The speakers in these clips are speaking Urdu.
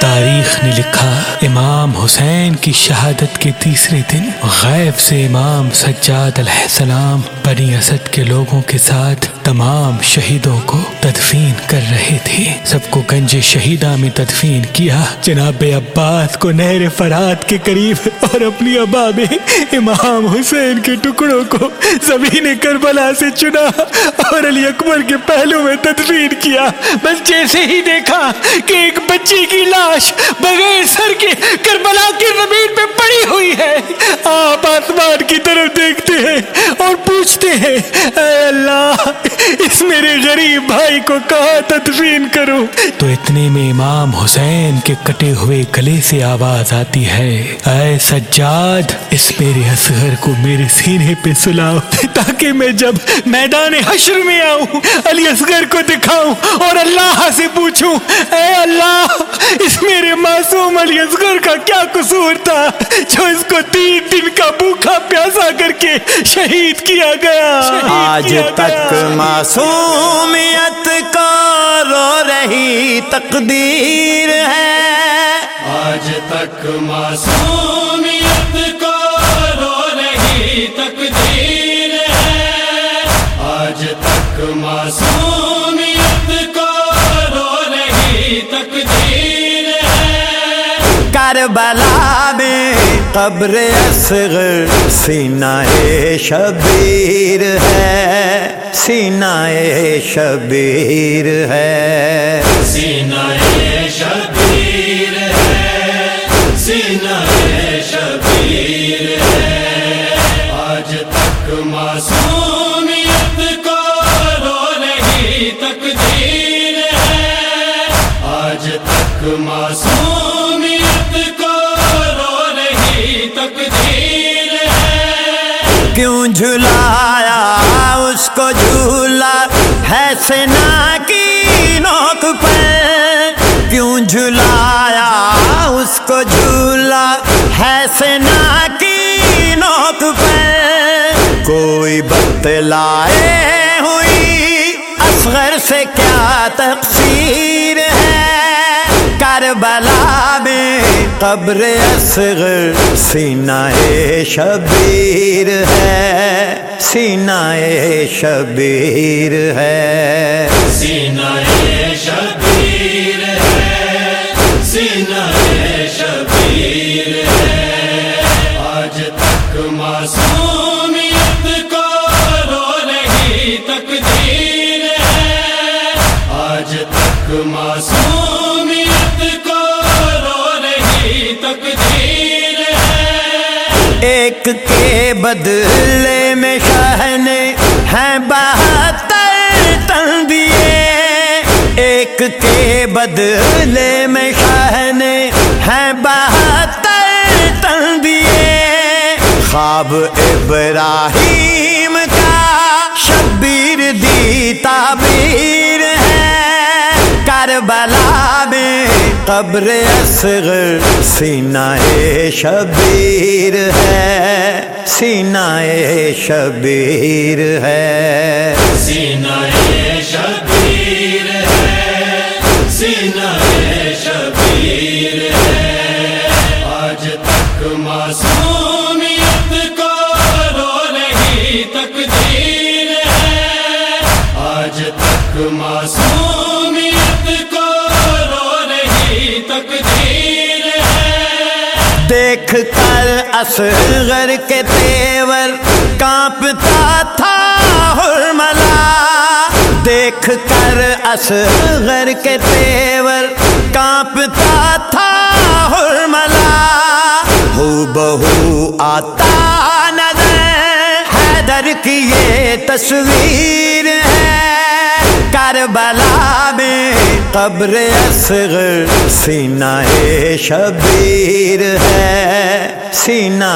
تاریخ نے لکھا، امام حسین کی شہادت کے تیسرے دن غیب سے امام سجاد علیہ السلام بنی اسد کے لوگوں کے ساتھ تمام شہیدوں کو تدفین کر رہے تھے۔ سب کو گنج شہیدہ میں تدفین کیا۔ جناب عباس کو نہر فرات کے قریب اور اپنی ابا میں امام حسین کے ٹکڑوں کو زمین کربلا سے چنا اور علی اکبر کے پہلو میں تدفین کیا۔ بس جیسے ہی دیکھا کہ ایک بچی کی لاش بغیر سر کے کربلا کی زمین پہ پڑی ہوئی ہے، آپ آسمان کی طرف دیکھتے ہیں اور پوچھتے ہیں، اے اللہ، اس میرے غریب بھائی کو کہاں تدفین کروں تو اتنے میں امام حسین کے کٹے ہوئے گلے سے آواز آتی ہے۔ اے سجاد اس میرے اصغر کو میرے سینے پہ سلاؤ۔ تاکہ میں جب میدان حشر میں آؤں علی اصغر کو دکھاؤں اور اللہ سے پوچھوں اے اللہ اس میرے معصوم علی اصغر کا کیا قصور تھا؟ جو اس کو تین دن کا بھوکا پیاسا کر کے شہید کیا گیا۔ آج تک معصومیت کو رو رہی تقدیر ہے۔ آج تک معصومیت کو رو رہی تقدیر ہے۔ آج تک معصومیت کو رو رہی تقدیر ہے۔ کربلا میں قبر اصغر، سینہ شبیر ہے۔ سینہ شبیر ہے۔ سینہ شبیر ہے۔ سینہ شبیر ہے۔ آج تک معصوم کیوں جھلایا؟ اس کو جھولا ہے سنا کی نوک پر۔ کیوں جھلایا؟ اس کو جھولا ہے سنا کی نوک پر۔ کوئی بتلائے ہوئی اصغر سے کیا تقصیر؟ قبر اصغر سینہ شبیر ہے، سینہ شبیر ہے۔ سینہ شبیر ہے، سینہ شبیر ہے۔ آج تک معصوم ایک کے بدلے میں شاہ نے ہیں بہتر تن دیے ایک کے بدلے میں شاہ نے ہیں بہتر تن دیے خواب ابراہیم کا شبیر دی تعبیر ہے۔ کربلا میں قبر اصغر سینہ شبیر ہے سینہ شبیر ہے۔ سینہ شبیر ہے سینہ شبیر ہے۔ آج تک معصومیت کو رو رہی تقدیر ہے۔ آج تک معصومیت دیکھ کر اصغر کے تیور کانپتا تھا حرملا دیکھ کر اصغر کے تیور کانپتا تھا حرملا ہو بہو آتا نظر، حیدر کی یہ تصویر ہے۔ کربلا قبر اصغر سینہ شبیر ہے سینہ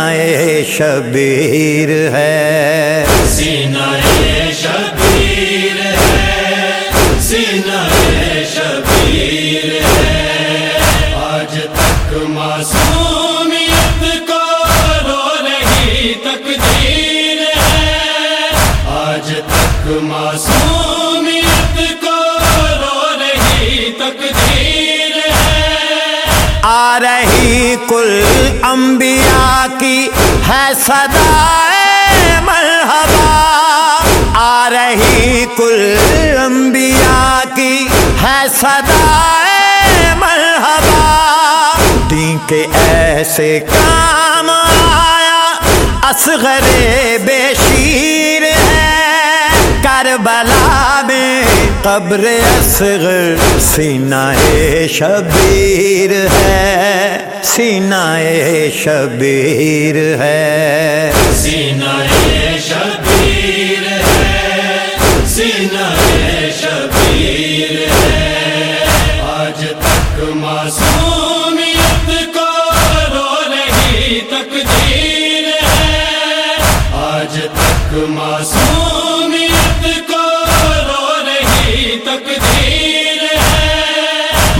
شبیر ہے۔ سینہ شبیر ہے سینہ شبیر کل انبیاء کی ہے صدا مرحبا، آ رہی کل انبیاء کی ہے صدا مرحبا۔ دین کے ایسے کام آیا، اصغر بے شیر ہے، کربلا میں قبر اصغر سینہ شبیر ہے، سینہ شبیر ہے۔ سینہ شبیر ہے، سینہ شبیر ہے۔ آج تک معصوم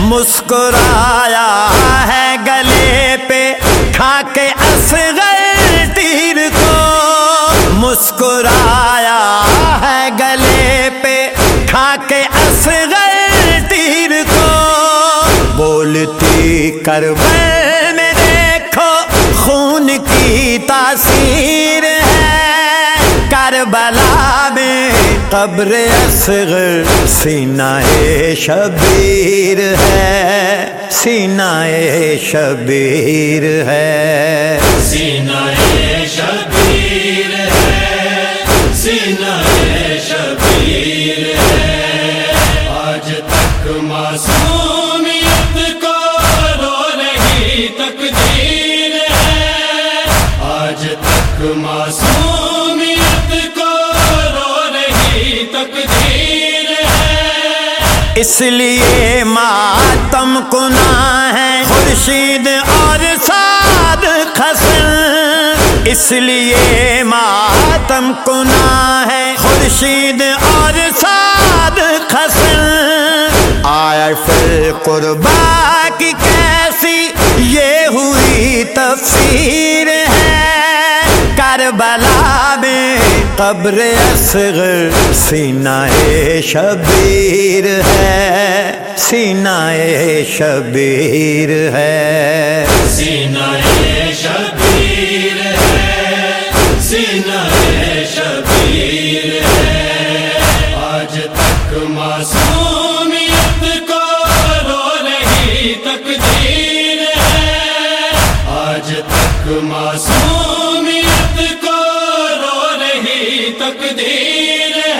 مسکرایا ہے گلے پہ کھا کے اصغر تیر کو۔ مسکرایا ہے گلے پہ کھا کے اصغر تیر کو۔ بولتی کربل میں دیکھو، خون کی تاثیر ہے۔ کربلا میں قبر اصغر سینہ شبیر ہے، سینہ شبیر ہے۔ سینہ شبیر ہے، سینہ شبیر ہے۔ آج تک معصومیت کو رو رہی تقدیر ہے۔ آج تک معصومیت اس لیے ماتم کنا ہے خورشید اور ساد خسن۔ اس لیے ماتم کنا ہے خورشید اور ساد خسن۔ آیا پھر قربا کی کیسی یہ ہوئی تفسیر ہے۔ کربلا قبر اصغر، سینہ شبیر ہے، سینہ شبیر ہے۔ سینہ شبیر ہے، سینہ شبیر ہے۔ آج تک معصومیت کو رو رہی تقدیر ہے۔ آج تک معصومیت کو میری تقدیر